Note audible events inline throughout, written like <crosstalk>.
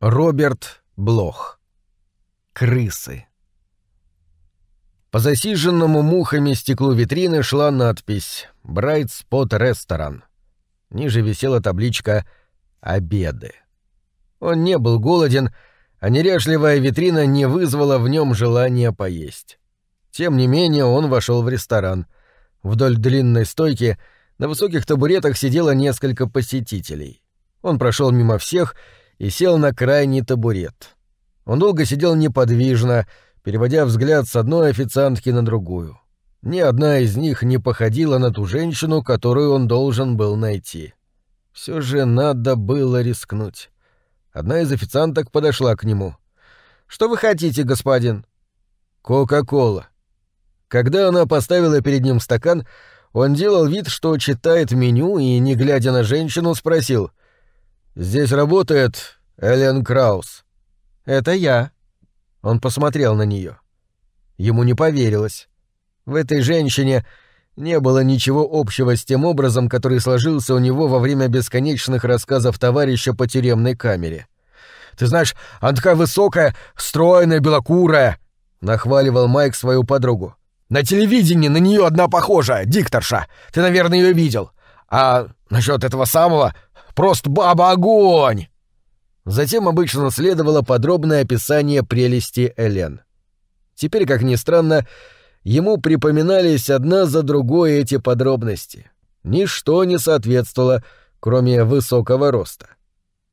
Роберт Блох. Крысы. По засиженному мухами стеклу витрины шла надпись «Bright Spot Restaurant». Ниже висела табличка «Обеды». Он не был голоден, а неряшливая витрина не вызвала в нем желания поесть. Тем не менее он вошел в ресторан. Вдоль длинной стойки на высоких табуретах сидело несколько посетителей. Он прошел мимо всех и и сел на крайний табурет. Он долго сидел неподвижно, переводя взгляд с одной официантки на другую. Ни одна из них не походила на ту женщину, которую он должен был найти. Все же надо было рискнуть. Одна из официанток подошла к нему. «Что вы хотите, господин?» «Кока-кола». Когда она поставила перед ним стакан, он делал вид, что читает меню и, не глядя на женщину, спросил — «Здесь работает Элен Краус». «Это я». Он посмотрел на нее. Ему не поверилось. В этой женщине не было ничего общего с тем образом, который сложился у него во время бесконечных рассказов товарища по тюремной камере. «Ты знаешь, она такая высокая, стройная, белокурая», — нахваливал Майк свою подругу. «На телевидении на нее одна похожая, дикторша. Ты, наверное, ее видел. А насчет этого самого Просто баба-огонь!» Затем обычно следовало подробное описание прелести Элен. Теперь, как ни странно, ему припоминались одна за другой эти подробности. Ничто не соответствовало, кроме высокого роста.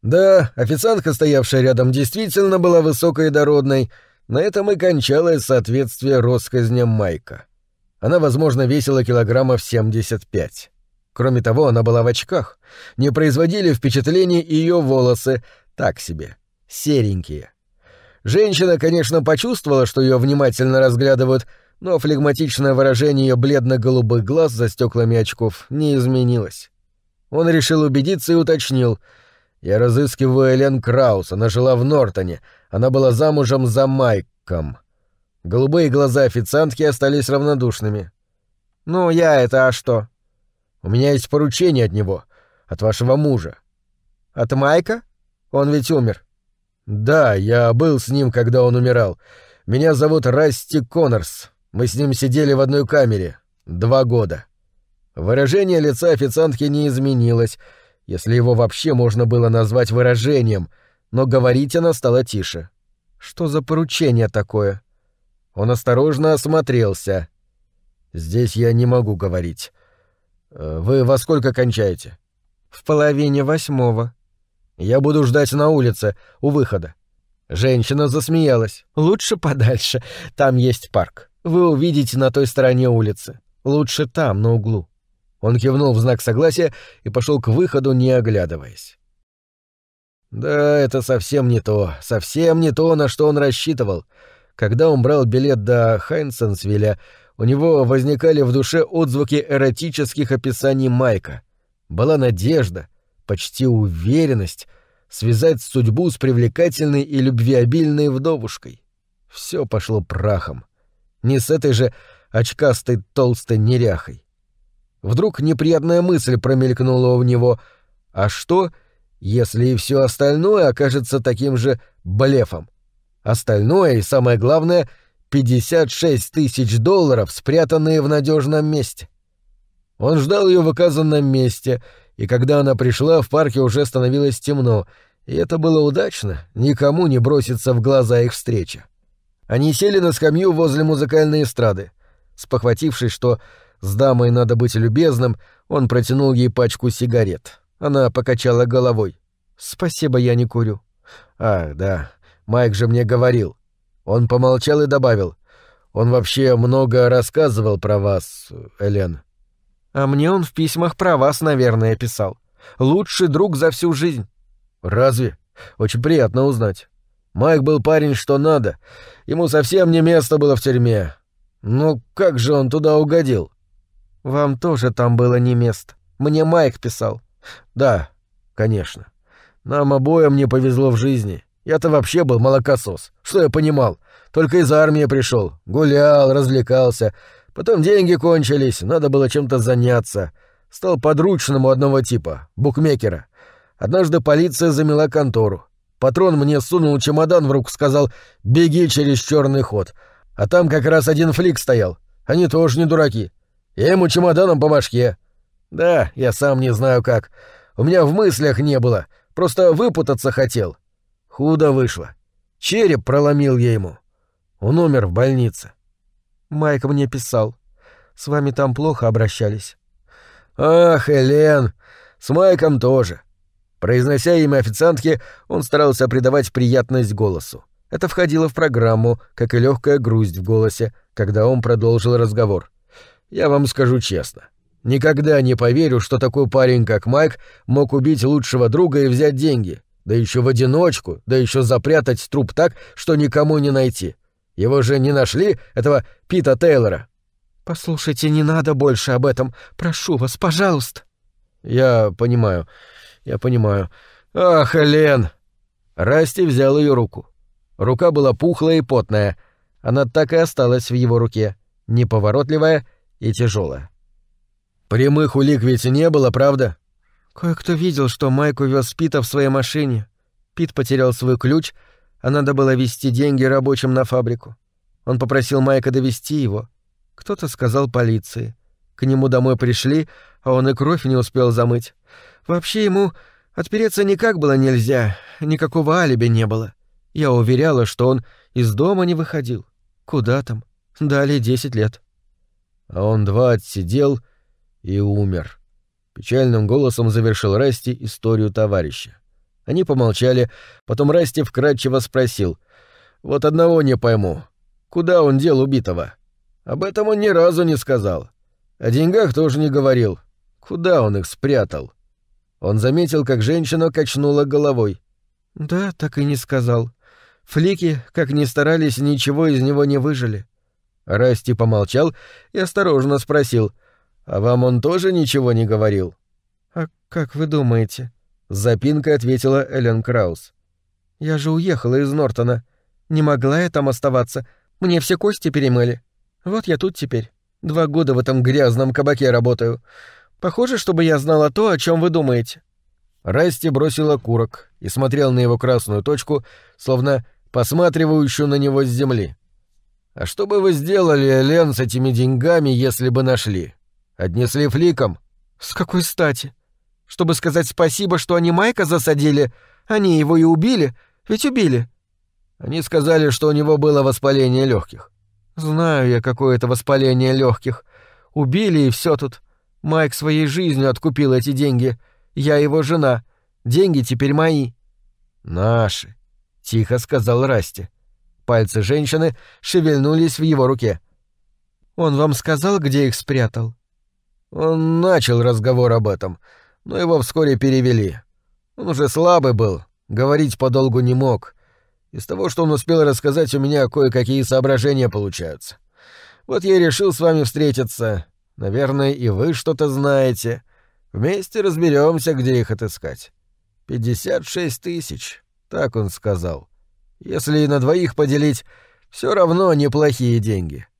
Да, официантка, стоявшая рядом, действительно была высокой и дородной, на этом и кончалось соответствие россказням Майка. Она, возможно, весила килограммов 75. Кроме того, она была в очках. Не производили впечатления ее волосы, так себе, серенькие. Женщина, конечно, почувствовала, что ее внимательно разглядывают, но флегматичное выражение ее бледно-голубых глаз за стеклами очков не изменилось. Он решил убедиться и уточнил. «Я разыскиваю Элен Краус, она жила в Нортоне, она была замужем за Майком». Голубые глаза официантки остались равнодушными. «Ну, я это, а что?» У меня есть поручение от него, от вашего мужа. От Майка? Он ведь умер. Да, я был с ним, когда он умирал. Меня зовут Расти Коннорс. Мы с ним сидели в одной камере. Два года. Выражение лица официантки не изменилось, если его вообще можно было назвать выражением, но говорить она стала тише. Что за поручение такое? Он осторожно осмотрелся. Здесь я не могу говорить. Э, вы во сколько кончаете? В половине восьмого. Я буду ждать на улице, у выхода. Женщина засмеялась. Лучше подальше. Там есть парк. Вы увидите на той стороне улицы. Лучше там, на углу. Он кивнул в знак согласия и пошел к выходу, не оглядываясь. Да, это совсем не то, совсем не то, на что он рассчитывал. Когда он брал билет до Хайнсенсвилля, у него возникали в душе отзвуки эротических описаний Майка. Была надежда, почти уверенность связать судьбу с привлекательной и любвеобильной вдовушкой. Все пошло прахом. Не с этой же очкастой толстой неряхой. Вдруг неприятная мысль промелькнула у него. А что, если и все остальное окажется таким же блефом? Остальное и самое главное — 56 тысяч долларов, спрятанные в надежном месте. Он ждал ее в указанном месте, и когда она пришла, в парке уже становилось темно, и это было удачно, никому не бросится в глаза их встреча. Они сели на скамью возле музыкальной эстрады. Спохватившись, что с дамой надо быть любезным, он протянул ей пачку сигарет. Она покачала головой. «Спасибо, я не курю». «А, да, Майк же мне говорил». Он помолчал и добавил. «Он вообще много рассказывал про вас, Элен». «А мне он в письмах про вас, наверное, писал. Лучший друг за всю жизнь». «Разве? Очень приятно узнать. Майк был парень что надо. Ему совсем не место было в тюрьме. Ну как же он туда угодил?» «Вам тоже там было не место. Мне Майк писал». «Да, конечно. Нам обоим не повезло в жизни. Я-то вообще был молокосос. Что я понимал? Только из армии пришел. Гулял, развлекался. Потом деньги кончились, надо было чем-то заняться. Стал подручным у одного типа, букмекера. Однажды полиция замела контору. Патрон мне сунул чемодан в руку, сказал «беги через черный ход». А там как раз один флик стоял. Они тоже не дураки. Я ему чемоданом по башке. Да, я сам не знаю как. У меня в мыслях не было. Просто выпутаться хотел. Худо вышло. Череп проломил я ему. Он умер в больнице. Майк мне писал. С вами там плохо обращались. Ах, Элен, с Майком тоже. Произнося имя официантки, он старался придавать приятность голосу. Это входило в программу, как и легкая грусть в голосе, когда он продолжил разговор. Я вам скажу честно. Никогда не поверю, что такой парень, как Майк, мог убить лучшего друга и взять деньги да еще в одиночку, да еще запрятать труп так, что никому не найти. Его же не нашли, этого Пита Тейлора. Послушайте, не надо больше об этом. Прошу вас, пожалуйста. Я понимаю. Я понимаю. Ах, Элен! Расти взял ее руку. Рука была пухлая и потная. Она так и осталась в его руке, неповоротливая и тяжелая. Прямых улик ведь не было, правда? Кое-кто видел, что Майк увез Пита в своей машине. Пит потерял свой ключ, а надо было вести деньги рабочим на фабрику. Он попросил Майка довести его. Кто-то сказал полиции. К нему домой пришли, а он и кровь не успел замыть. Вообще ему отпереться никак было нельзя, никакого алиби не было. Я уверяла, что он из дома не выходил. Куда там? Дали десять лет. А он два отсидел и умер. Печальным голосом завершил Расти историю товарища. Они помолчали, потом Расти вкратчиво спросил. «Вот одного не пойму. Куда он дел убитого?» «Об этом он ни разу не сказал. О деньгах тоже не говорил. Куда он их спрятал?» Он заметил, как женщина качнула головой. «Да, так и не сказал. Флики, как ни старались, ничего из него не выжили». Расти помолчал и осторожно спросил — «А вам он тоже ничего не говорил?» «А как вы думаете?» — с запинкой ответила Эллен Краус. «Я же уехала из Нортона. Не могла я там оставаться. Мне все кости перемыли. Вот я тут теперь. Два года в этом грязном кабаке работаю. Похоже, чтобы я знала то, о чем вы думаете». Расти бросила курок и смотрел на его красную точку, словно посматривающую на него с земли. «А что бы вы сделали, Элен, с этими деньгами, если бы нашли?» Отнесли фликом. С какой стати? Чтобы сказать спасибо, что они Майка засадили, а они его и убили, ведь убили. Они сказали, что у него было воспаление легких. Знаю я, какое это воспаление легких. Убили и все тут. Майк своей жизнью откупил эти деньги. Я его жена. Деньги теперь мои. Наши, тихо сказал Расти. Пальцы женщины шевельнулись в его руке. Он вам сказал, где их спрятал? Он начал разговор об этом, но его вскоре перевели. Он уже слабый был, говорить подолгу не мог. Из того, что он успел рассказать, у меня кое-какие соображения получаются. Вот я и решил с вами встретиться. Наверное, и вы что-то знаете. Вместе разберемся, где их отыскать. 56 тысяч, так он сказал. Если и на двоих поделить, все равно неплохие деньги. —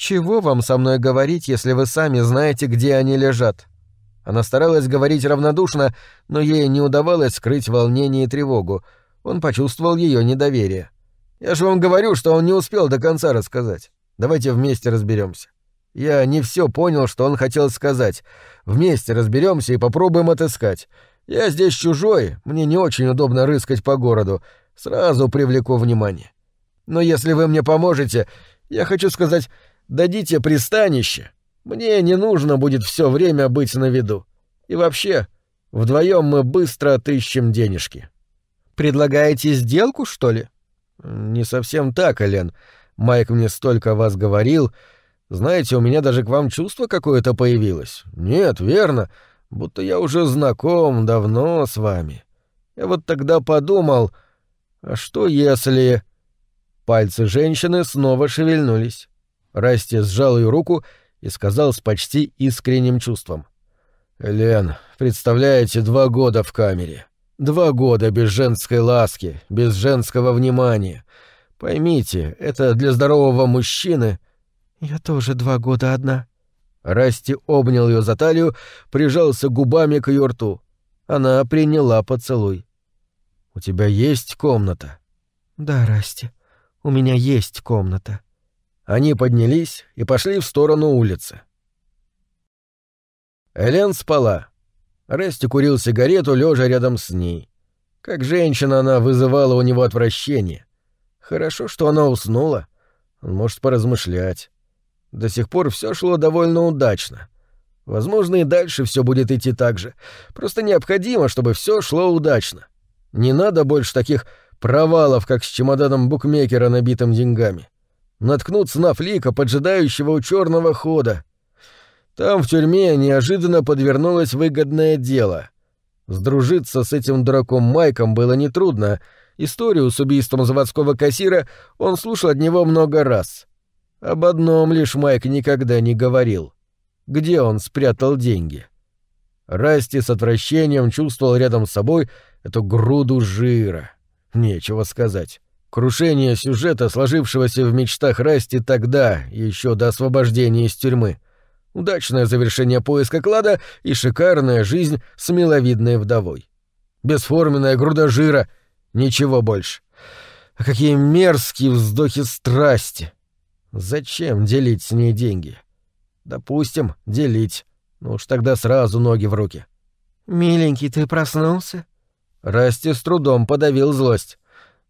«Чего вам со мной говорить, если вы сами знаете, где они лежат?» Она старалась говорить равнодушно, но ей не удавалось скрыть волнение и тревогу. Он почувствовал ее недоверие. «Я же вам говорю, что он не успел до конца рассказать. Давайте вместе разберемся. Я не все понял, что он хотел сказать. Вместе разберемся и попробуем отыскать. Я здесь чужой, мне не очень удобно рыскать по городу. Сразу привлеку внимание. Но если вы мне поможете, я хочу сказать, дадите пристанище, мне не нужно будет все время быть на виду. И вообще, вдвоем мы быстро отыщем денежки». «Предлагаете сделку, что ли?» «Не совсем так, Элен. Майк мне столько о вас говорил. Знаете, у меня даже к вам чувство какое-то появилось. Нет, верно. Будто я уже знаком давно с вами. Я вот тогда подумал, а что если...» Пальцы женщины снова шевельнулись. Расти сжал ее руку и сказал с почти искренним чувством. «Лен, представляете, два года в камере. Два года без женской ласки, без женского внимания. Поймите, это для здорового мужчины...» «Я тоже два года одна». Расти обнял ее за талию, прижался губами к ее рту. Она приняла поцелуй. «У тебя есть комната?» «Да, Расти, у меня есть комната». Они поднялись и пошли в сторону улицы. Элен спала. Рэсти курил сигарету, лежа рядом с ней. Как женщина она вызывала у него отвращение. Хорошо, что она уснула. Он может поразмышлять. До сих пор все шло довольно удачно. Возможно, и дальше все будет идти так же. Просто необходимо, чтобы все шло удачно. Не надо больше таких провалов, как с чемоданом букмекера, набитым деньгами наткнуться на флика, поджидающего у черного хода. Там в тюрьме неожиданно подвернулось выгодное дело. Сдружиться с этим дураком Майком было нетрудно. Историю с убийством заводского кассира он слушал от него много раз. Об одном лишь Майк никогда не говорил. Где он спрятал деньги? Расти с отвращением чувствовал рядом с собой эту груду жира. Нечего сказать. Крушение сюжета, сложившегося в мечтах Расти тогда, еще до освобождения из тюрьмы. Удачное завершение поиска клада и шикарная жизнь с миловидной вдовой. Бесформенная груда жира, ничего больше. А какие мерзкие вздохи страсти! Зачем делить с ней деньги? Допустим, делить. Ну уж тогда сразу ноги в руки. «Миленький, ты проснулся?» Расти с трудом подавил злость.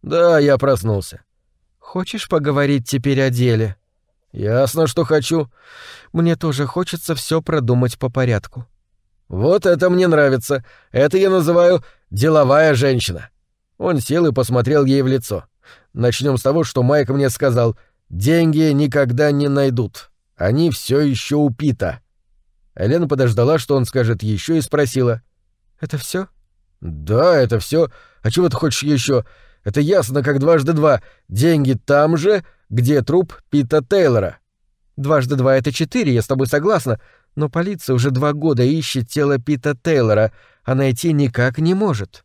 «Да, я проснулся». «Хочешь поговорить теперь о деле?» «Ясно, что хочу. Мне тоже хочется все продумать по порядку». «Вот это мне нравится. Это я называю деловая женщина». Он сел и посмотрел ей в лицо. Начнем с того, что Майк мне сказал. «Деньги никогда не найдут. Они все еще упита». Элен подождала, что он скажет еще, и спросила. «Это все? «Да, это все. А чего ты хочешь еще? Это ясно, как дважды два. Деньги там же, где труп Пита Тейлора. Дважды два — это четыре, я с тобой согласна. Но полиция уже два года ищет тело Пита Тейлора, а найти никак не может.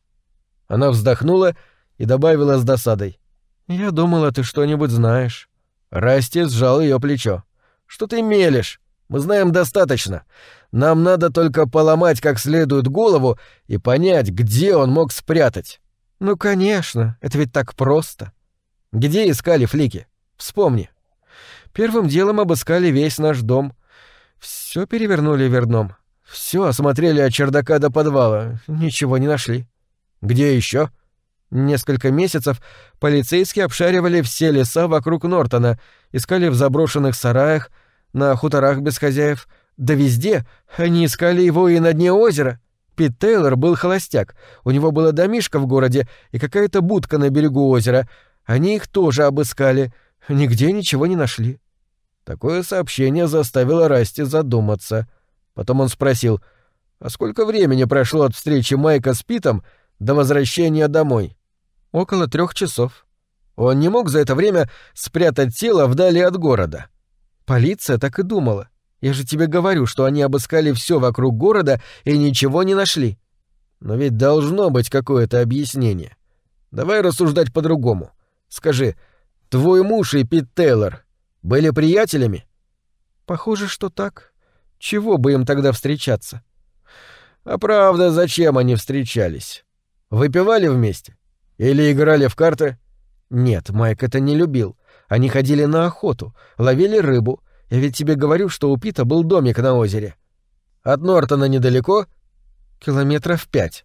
Она вздохнула и добавила с досадой. «Я думала, ты что-нибудь знаешь». Расти сжал ее плечо. «Что ты мелешь? Мы знаем достаточно. Нам надо только поломать как следует голову и понять, где он мог спрятать». Ну, конечно, это ведь так просто. Где искали флики? Вспомни. Первым делом обыскали весь наш дом. Все перевернули верном. Все осмотрели от чердака до подвала. Ничего не нашли. Где еще? Несколько месяцев полицейские обшаривали все леса вокруг Нортона, искали в заброшенных сараях, на хуторах без хозяев. Да везде. Они искали его и на дне озера. Пит Тейлор был холостяк. У него была домишка в городе и какая-то будка на берегу озера. Они их тоже обыскали. Нигде ничего не нашли. Такое сообщение заставило Расти задуматься. Потом он спросил, «А сколько времени прошло от встречи Майка с Питом до возвращения домой?» «Около трех часов». Он не мог за это время спрятать тело вдали от города. Полиция так и думала. Я же тебе говорю, что они обыскали все вокруг города и ничего не нашли. Но ведь должно быть какое-то объяснение. Давай рассуждать по-другому. Скажи, твой муж и Пит Тейлор были приятелями? Похоже, что так. Чего бы им тогда встречаться? А правда, зачем они встречались? Выпивали вместе? Или играли в карты? Нет, Майк это не любил. Они ходили на охоту, ловили рыбу — я ведь тебе говорю, что у Пита был домик на озере. От Нортона недалеко? Километров пять.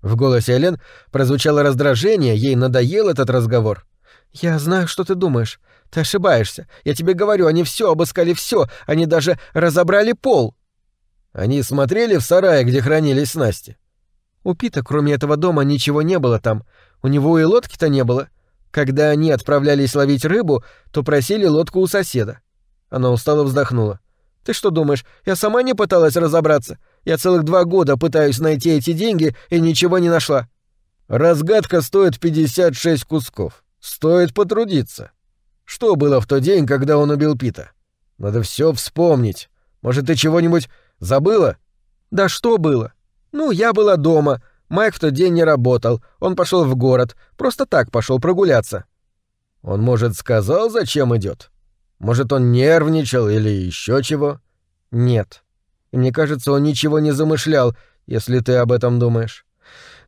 В голосе Элен прозвучало раздражение, ей надоел этот разговор. «Я знаю, что ты думаешь. Ты ошибаешься. Я тебе говорю, они все обыскали все, они даже разобрали пол». Они смотрели в сарае, где хранились снасти. У Пита, кроме этого дома, ничего не было там. У него и лодки-то не было. Когда они отправлялись ловить рыбу, то просили лодку у соседа. Она устало вздохнула. «Ты что думаешь, я сама не пыталась разобраться? Я целых два года пытаюсь найти эти деньги и ничего не нашла». «Разгадка стоит 56 кусков. Стоит потрудиться. Что было в тот день, когда он убил Пита? Надо все вспомнить. Может, ты чего-нибудь забыла?» «Да что было? Ну, я была дома. Майк в тот день не работал. Он пошел в город. Просто так пошел прогуляться». «Он, может, сказал, зачем идет? Может, он нервничал или еще чего? Нет. Мне кажется, он ничего не замышлял, если ты об этом думаешь.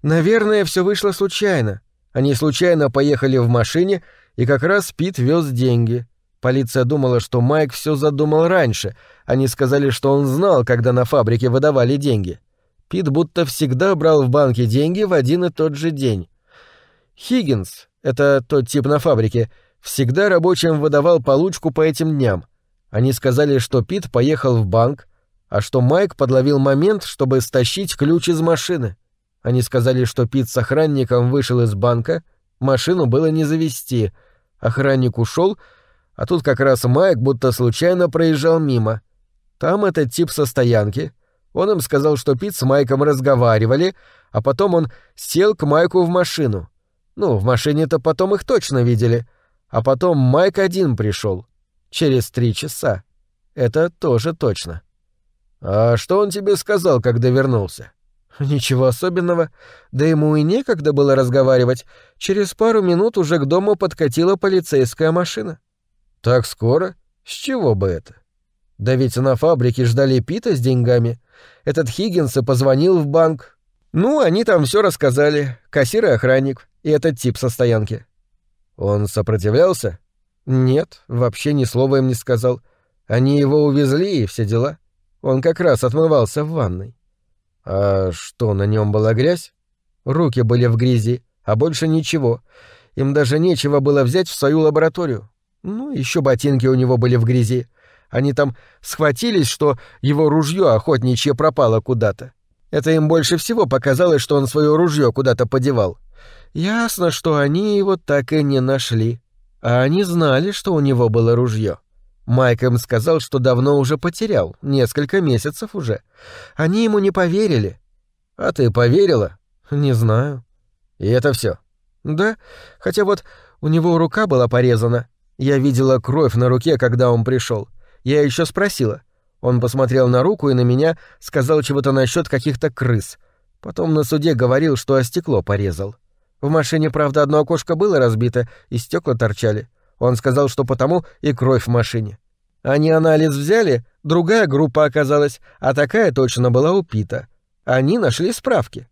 Наверное, все вышло случайно. Они случайно поехали в машине, и как раз Пит вез деньги. Полиция думала, что Майк все задумал раньше. Они сказали, что он знал, когда на фабрике выдавали деньги. Пит будто всегда брал в банке деньги в один и тот же день. Хиггинс — это тот тип на фабрике — всегда рабочим выдавал получку по этим дням. Они сказали, что Пит поехал в банк, а что Майк подловил момент, чтобы стащить ключ из машины. Они сказали, что Пит с охранником вышел из банка, машину было не завести. Охранник ушел, а тут как раз Майк будто случайно проезжал мимо. Там этот тип со стоянки. Он им сказал, что Пит с Майком разговаривали, а потом он сел к Майку в машину. Ну, в машине-то потом их точно видели — а потом Майк один пришел. Через три часа. Это тоже точно. А что он тебе сказал, когда вернулся? Ничего особенного. Да ему и некогда было разговаривать. Через пару минут уже к дому подкатила полицейская машина. Так скоро? С чего бы это? Да ведь на фабрике ждали Пита с деньгами. Этот Хиггинс и позвонил в банк. Ну, они там все рассказали. Кассир и охранник. И этот тип со стоянки. Он сопротивлялся? Нет, вообще ни слова им не сказал. Они его увезли и все дела. Он как раз отмывался в ванной. А что, на нем была грязь? Руки были в грязи, а больше ничего. Им даже нечего было взять в свою лабораторию. Ну, еще ботинки у него были в грязи. Они там схватились, что его ружье охотничье пропало куда-то. Это им больше всего показалось, что он свое ружье куда-то подевал. Ясно, что они его так и не нашли. А они знали, что у него было ружье. Майк им сказал, что давно уже потерял, несколько месяцев уже. Они ему не поверили. А ты поверила? Не знаю. И это все. Да, хотя вот у него рука была порезана. Я видела кровь на руке, когда он пришел. Я еще спросила. Он посмотрел на руку и на меня, сказал чего-то насчет каких-то крыс. Потом на суде говорил, что о стекло порезал. В машине, правда, одно окошко было разбито, и стекла торчали. Он сказал, что потому и кровь в машине. Они анализ взяли, другая группа оказалась, а такая точно была упита. Они нашли справки.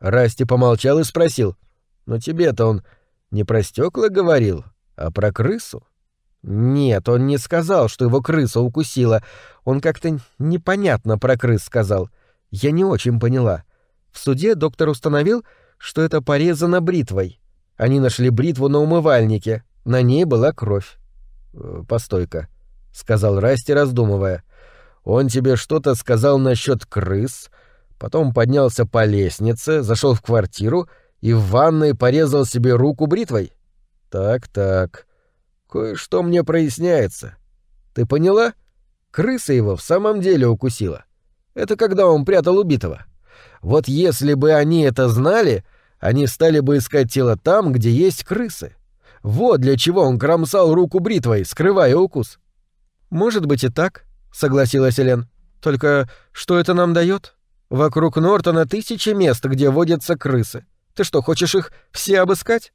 Расти помолчал и спросил. «Но тебе-то он не про стекла говорил, а про крысу?» «Нет, он не сказал, что его крыса укусила. Он как-то непонятно про крыс сказал. Я не очень поняла. В суде доктор установил, что это порезано бритвой. Они нашли бритву на умывальнике. На ней была кровь. «Э, «Постой-ка», — сказал Расти, раздумывая. «Он тебе что-то сказал насчет крыс, потом поднялся по лестнице, зашел в квартиру и в ванной порезал себе руку бритвой. Так-так. Кое-что мне проясняется. Ты поняла? Крыса его в самом деле укусила. Это когда он прятал убитого. Вот если бы они это знали, они стали бы искать тело там, где есть крысы. Вот для чего он кромсал руку бритвой, скрывая укус. «Может быть и так», — согласилась Элен. «Только что это нам дает? Вокруг Нортона тысячи мест, где водятся крысы. Ты что, хочешь их все обыскать?»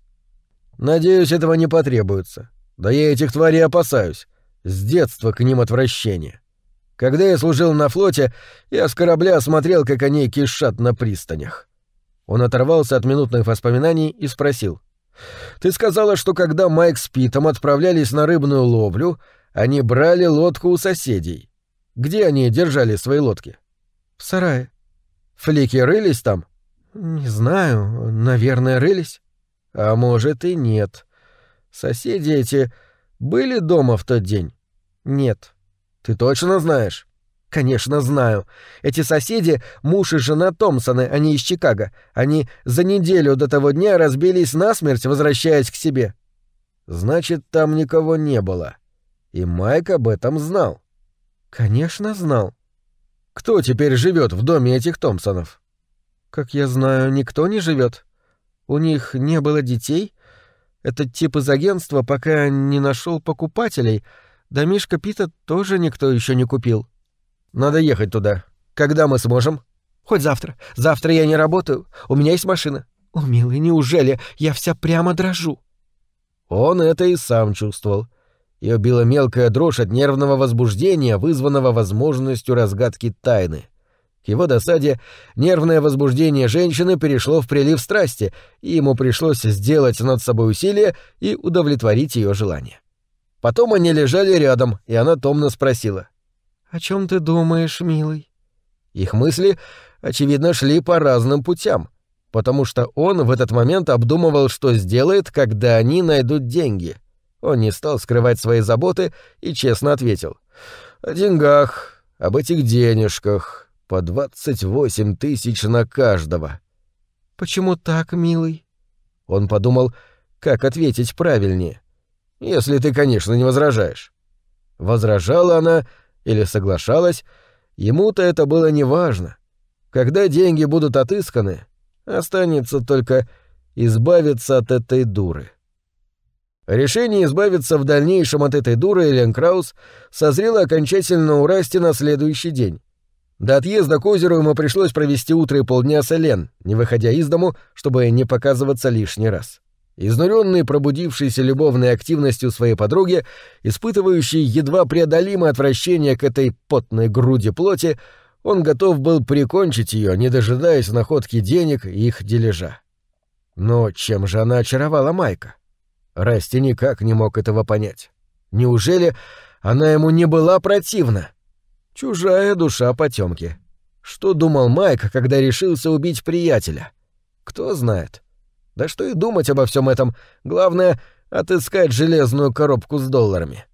«Надеюсь, этого не потребуется. Да я этих тварей опасаюсь. С детства к ним отвращение. Когда я служил на флоте, я с корабля смотрел, как они кишат на пристанях. Он оторвался от минутных воспоминаний и спросил. «Ты сказала, что когда Майк с Питом отправлялись на рыбную ловлю, они брали лодку у соседей. Где они держали свои лодки?» «В сарае». «Флики рылись там?» «Не знаю. Наверное, рылись». «А может и нет. Соседи эти были дома в тот день?» «Нет». «Ты точно знаешь?» Конечно, знаю. Эти соседи — муж и жена Томпсоны, они а из Чикаго. Они за неделю до того дня разбились насмерть, возвращаясь к себе. Значит, там никого не было. И Майк об этом знал. Конечно, знал. Кто теперь живет в доме этих Томпсонов? Как я знаю, никто не живет. У них не было детей. Этот тип из агентства пока не нашел покупателей. Домишко Пита тоже никто еще не купил. Надо ехать туда. Когда мы сможем? Хоть завтра. Завтра я не работаю. У меня есть машина. О, милый, неужели? Я вся прямо дрожу. Он это и сам чувствовал. Ее била мелкая дрожь от нервного возбуждения, вызванного возможностью разгадки тайны. К его досаде нервное возбуждение женщины перешло в прилив страсти, и ему пришлось сделать над собой усилие и удовлетворить ее желание. Потом они лежали рядом, и она томно спросила. «О чем ты думаешь, милый?» Их мысли, очевидно, шли по разным путям, потому что он в этот момент обдумывал, что сделает, когда они найдут деньги. Он не стал скрывать свои заботы и честно ответил. «О деньгах, об этих денежках, по 28 тысяч на каждого». «Почему так, милый?» Он подумал, как ответить правильнее. «Если ты, конечно, не возражаешь». Возражала она, — или соглашалась, ему-то это было неважно. Когда деньги будут отысканы, останется только избавиться от этой дуры. Решение избавиться в дальнейшем от этой дуры Элен Краус созрело окончательно у Расти на следующий день. До отъезда к озеру ему пришлось провести утро и полдня с Элен, не выходя из дому, чтобы не показываться лишний раз изнуренный пробудившейся любовной активностью своей подруги, испытывающий едва преодолимое отвращение к этой потной груди плоти, он готов был прикончить ее, не дожидаясь находки денег и их дележа. Но чем же она очаровала Майка? Расти никак не мог этого понять. Неужели она ему не была противна? Чужая душа потемки. Что думал Майк, когда решился убить приятеля? Кто знает. — да что и думать обо всем этом. Главное — отыскать железную коробку с долларами.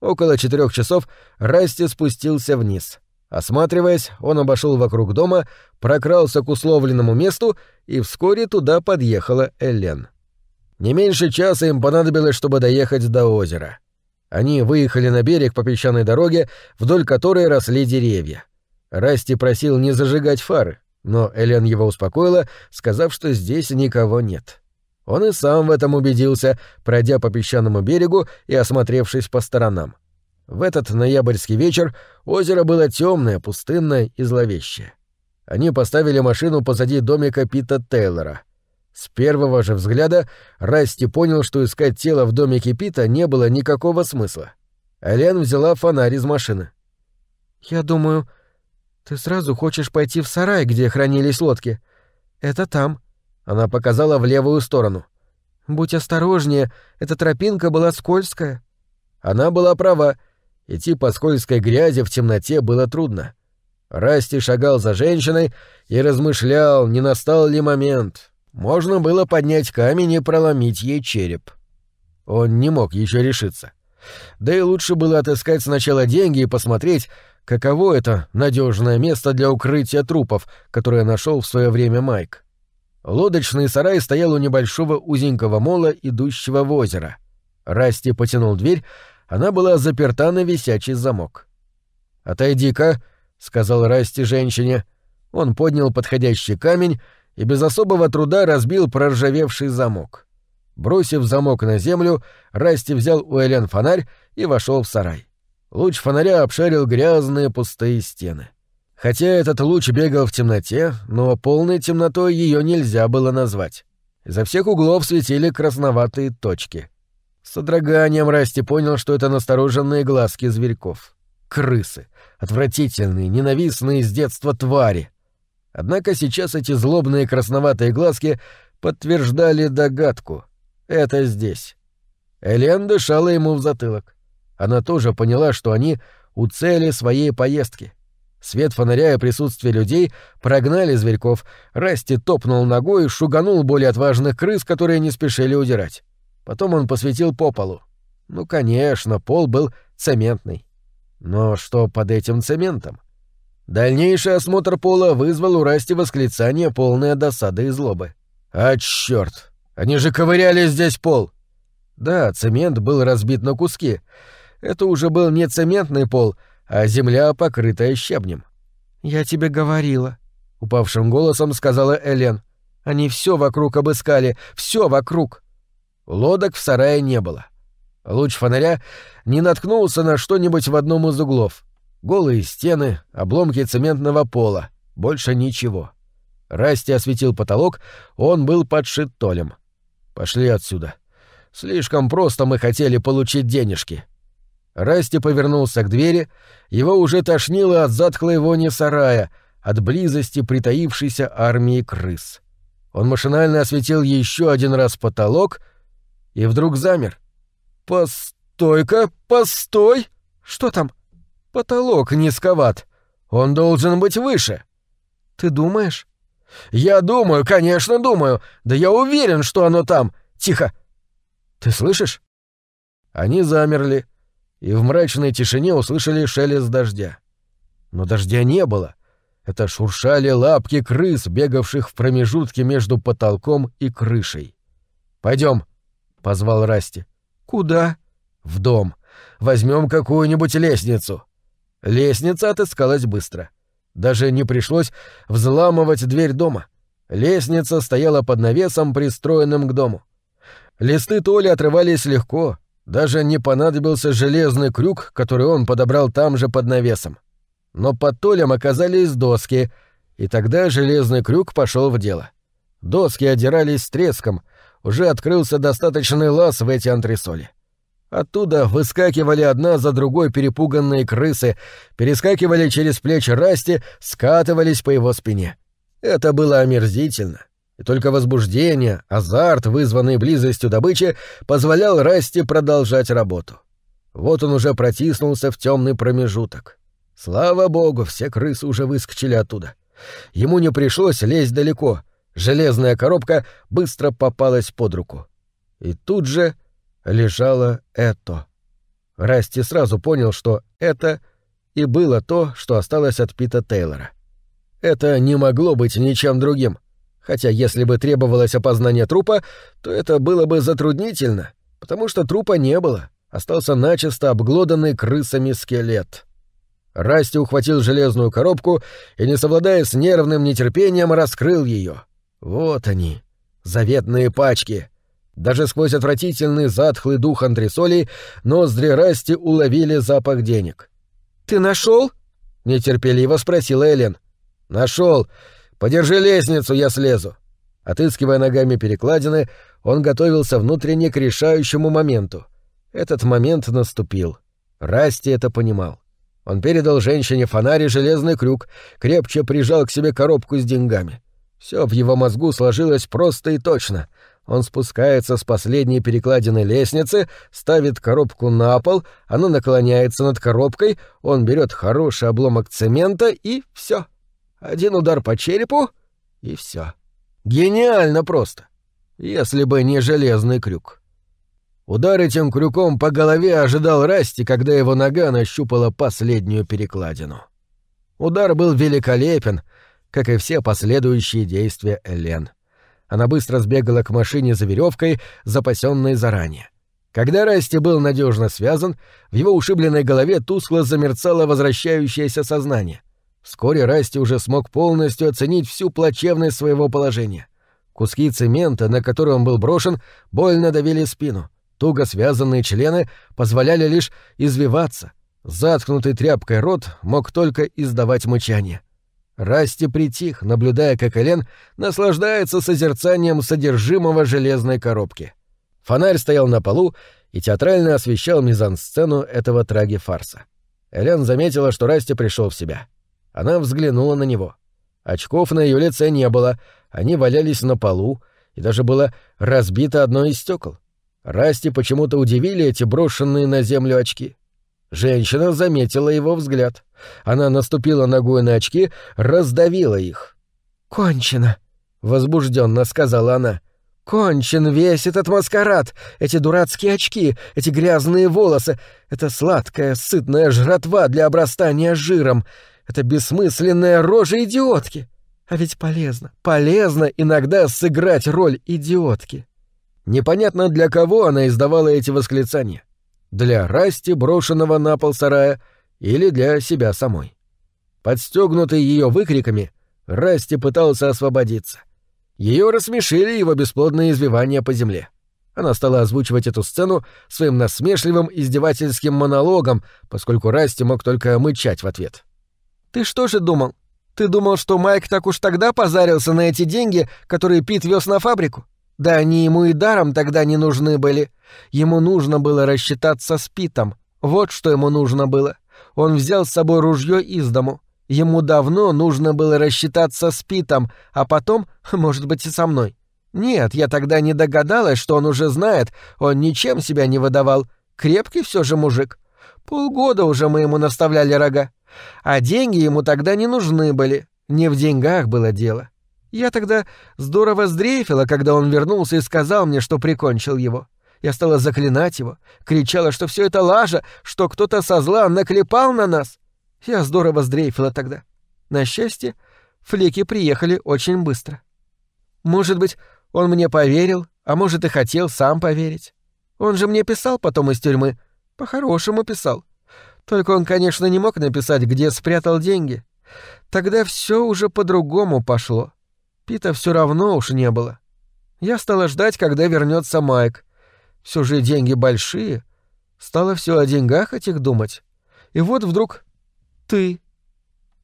Около четырех часов Расти спустился вниз. Осматриваясь, он обошел вокруг дома, прокрался к условленному месту, и вскоре туда подъехала Элен. Не меньше часа им понадобилось, чтобы доехать до озера. Они выехали на берег по песчаной дороге, вдоль которой росли деревья. Расти просил не зажигать фары. Но Элен его успокоила, сказав, что здесь никого нет. Он и сам в этом убедился, пройдя по песчаному берегу и осмотревшись по сторонам. В этот ноябрьский вечер озеро было темное, пустынное и зловещее. Они поставили машину позади домика Пита Тейлора. С первого же взгляда Расти понял, что искать тело в домике Пита не было никакого смысла. Элен взяла фонарь из машины. «Я думаю, ты сразу хочешь пойти в сарай, где хранились лодки. Это там. Она показала в левую сторону. Будь осторожнее, эта тропинка была скользкая. Она была права. Идти по скользкой грязи в темноте было трудно. Расти шагал за женщиной и размышлял, не настал ли момент. Можно было поднять камень и проломить ей череп. Он не мог еще решиться. Да и лучше было отыскать сначала деньги и посмотреть, Каково это надежное место для укрытия трупов, которое нашел в свое время Майк? Лодочный сарай стоял у небольшого узенького мола, идущего в озеро. Расти потянул дверь, она была заперта на висячий замок. «Отойди-ка», — сказал Расти женщине. Он поднял подходящий камень и без особого труда разбил проржавевший замок. Бросив замок на землю, Расти взял у Элен фонарь и вошел в сарай. Луч фонаря обшарил грязные пустые стены. Хотя этот луч бегал в темноте, но полной темнотой ее нельзя было назвать. Изо всех углов светили красноватые точки. С содроганием Расти понял, что это настороженные глазки зверьков. Крысы. Отвратительные, ненавистные с детства твари. Однако сейчас эти злобные красноватые глазки подтверждали догадку. Это здесь. Элен дышала ему в затылок. Она тоже поняла, что они у цели своей поездки. Свет фонаря и присутствие людей прогнали зверьков. Расти топнул ногой и шуганул более отважных крыс, которые не спешили удирать. Потом он посветил по полу. Ну, конечно, пол был цементный. Но что под этим цементом? Дальнейший осмотр пола вызвал у Расти восклицание, полное досады и злобы. «А чёрт! Они же ковыряли здесь пол!» Да, цемент был разбит на куски — это уже был не цементный пол, а земля, покрытая щебнем. «Я тебе говорила», — упавшим голосом сказала Элен. «Они все вокруг обыскали, все вокруг». Лодок в сарае не было. Луч фонаря не наткнулся на что-нибудь в одном из углов. Голые стены, обломки цементного пола, больше ничего. Расти осветил потолок, он был подшит толем. «Пошли отсюда. Слишком просто мы хотели получить денежки». Расти повернулся к двери, его уже тошнило от затхлой вони сарая, от близости притаившейся армии крыс. Он машинально осветил еще один раз потолок и вдруг замер. «Постой-ка, постой! Что там? Потолок низковат. Он должен быть выше». «Ты думаешь?» «Я думаю, конечно, думаю. Да я уверен, что оно там. Тихо! Ты слышишь?» Они замерли и в мрачной тишине услышали шелест дождя. Но дождя не было. Это шуршали лапки крыс, бегавших в промежутке между потолком и крышей. Пойдем, позвал Расти. «Куда?» «В дом. Возьмем какую-нибудь лестницу». Лестница отыскалась быстро. Даже не пришлось взламывать дверь дома. Лестница стояла под навесом, пристроенным к дому. Листы Толи отрывались легко, даже не понадобился железный крюк, который он подобрал там же под навесом. Но под толем оказались доски, и тогда железный крюк пошел в дело. Доски одирались с треском, уже открылся достаточный лаз в эти антресоли. Оттуда выскакивали одна за другой перепуганные крысы, перескакивали через плечи Расти, скатывались по его спине. Это было омерзительно и только возбуждение, азарт, вызванный близостью добычи, позволял Расти продолжать работу. Вот он уже протиснулся в темный промежуток. Слава богу, все крысы уже выскочили оттуда. Ему не пришлось лезть далеко. Железная коробка быстро попалась под руку. И тут же лежало это. Расти сразу понял, что это и было то, что осталось от Пита Тейлора. Это не могло быть ничем другим — хотя если бы требовалось опознание трупа, то это было бы затруднительно, потому что трупа не было, остался начисто обглоданный крысами скелет. Расти ухватил железную коробку и, не совладая с нервным нетерпением, раскрыл ее. Вот они, заветные пачки. Даже сквозь отвратительный затхлый дух антресолей ноздри Расти уловили запах денег. «Ты нашел?» — нетерпеливо спросил Эллен. «Нашел. Подержи лестницу, я слезу. Отыскивая ногами перекладины, он готовился внутренне к решающему моменту. Этот момент наступил. Расти это понимал. Он передал женщине фонарь и железный крюк, крепче прижал к себе коробку с деньгами. Все в его мозгу сложилось просто и точно. Он спускается с последней перекладины лестницы, ставит коробку на пол, она наклоняется над коробкой, он берет хороший обломок цемента и все один удар по черепу — и все. Гениально просто. Если бы не железный крюк. Удар этим крюком по голове ожидал Расти, когда его нога нащупала последнюю перекладину. Удар был великолепен, как и все последующие действия Элен. Она быстро сбегала к машине за веревкой, запасенной заранее. Когда Расти был надежно связан, в его ушибленной голове тускло замерцало возвращающееся сознание. Вскоре Расти уже смог полностью оценить всю плачевность своего положения. Куски цемента, на который он был брошен, больно давили спину. Туго связанные члены позволяли лишь извиваться. Заткнутый тряпкой рот мог только издавать мычание. Расти притих, наблюдая, как Элен наслаждается созерцанием содержимого железной коробки. Фонарь стоял на полу и театрально освещал мизансцену этого траги-фарса. Элен заметила, что Расти пришел в себя. Она взглянула на него. Очков на ее лице не было, они валялись на полу, и даже было разбито одно из стекол. Расти почему-то удивили эти брошенные на землю очки. Женщина заметила его взгляд. Она наступила ногой на очки, раздавила их. «Кончено!» — возбужденно сказала она. «Кончен весь этот маскарад! Эти дурацкие очки, эти грязные волосы, эта сладкая, сытная жратва для обрастания жиром! Это бессмысленная рожа идиотки. А ведь полезно, полезно иногда сыграть роль идиотки. Непонятно, для кого она издавала эти восклицания. Для Расти, брошенного на пол сарая, или для себя самой. Подстегнутый ее выкриками, Расти пытался освободиться. Ее рассмешили его бесплодные извивания по земле. Она стала озвучивать эту сцену своим насмешливым издевательским монологом, поскольку Расти мог только мычать в ответ. Ты что же думал? Ты думал, что Майк так уж тогда позарился на эти деньги, которые Пит вез на фабрику? Да они ему и даром тогда не нужны были. Ему нужно было рассчитаться с Питом. Вот что ему нужно было. Он взял с собой ружье из дому. Ему давно нужно было рассчитаться с Питом, а потом, <laughs> может быть, и со мной. Нет, я тогда не догадалась, что он уже знает, он ничем себя не выдавал. Крепкий все же мужик. Полгода уже мы ему наставляли рога. А деньги ему тогда не нужны были, не в деньгах было дело. Я тогда здорово сдрейфила, когда он вернулся и сказал мне, что прикончил его. Я стала заклинать его, кричала, что все это лажа, что кто-то со зла наклепал на нас. Я здорово сдрейфила тогда. На счастье, флики приехали очень быстро. Может быть, он мне поверил, а может и хотел сам поверить. Он же мне писал потом из тюрьмы. По-хорошему писал. Только он, конечно, не мог написать, где спрятал деньги. Тогда все уже по-другому пошло. Пита все равно уж не было. Я стала ждать, когда вернется Майк. Все же деньги большие. Стало все о деньгах этих думать. И вот вдруг ты.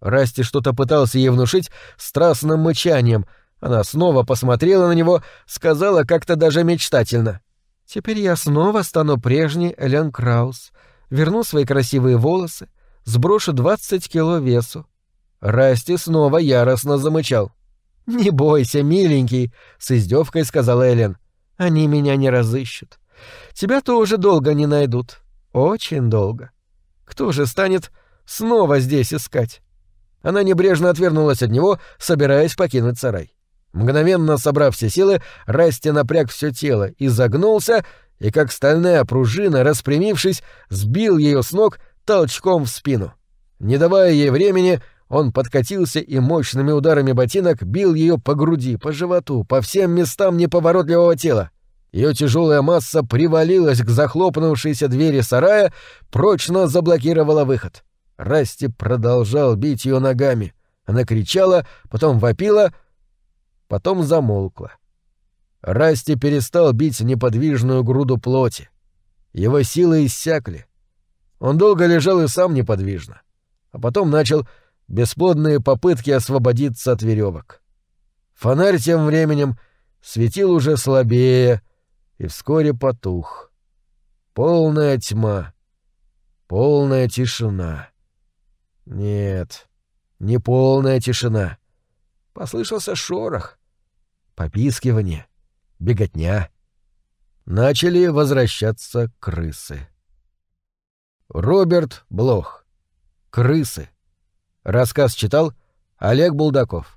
Расти что-то пытался ей внушить страстным мычанием. Она снова посмотрела на него, сказала как-то даже мечтательно. «Теперь я снова стану прежней Элен Краус верну свои красивые волосы, сброшу 20 кило весу. Расти снова яростно замычал. «Не бойся, миленький», — с издевкой сказала Элен. «Они меня не разыщут. Тебя тоже долго не найдут. Очень долго. Кто же станет снова здесь искать?» Она небрежно отвернулась от него, собираясь покинуть сарай. Мгновенно собрав все силы, Расти напряг все тело, и загнулся и как стальная пружина, распрямившись, сбил ее с ног толчком в спину. Не давая ей времени, он подкатился и мощными ударами ботинок бил ее по груди, по животу, по всем местам неповоротливого тела. Ее тяжелая масса привалилась к захлопнувшейся двери сарая, прочно заблокировала выход. Расти продолжал бить ее ногами. Она кричала, потом вопила, потом замолкла. — Расти перестал бить неподвижную груду плоти. Его силы иссякли. Он долго лежал и сам неподвижно, а потом начал бесплодные попытки освободиться от веревок. Фонарь тем временем светил уже слабее и вскоре потух. Полная тьма, полная тишина. Нет, не полная тишина. Послышался шорох, попискивание — беготня. Начали возвращаться крысы. Роберт Блох. Крысы. Рассказ читал Олег Булдаков.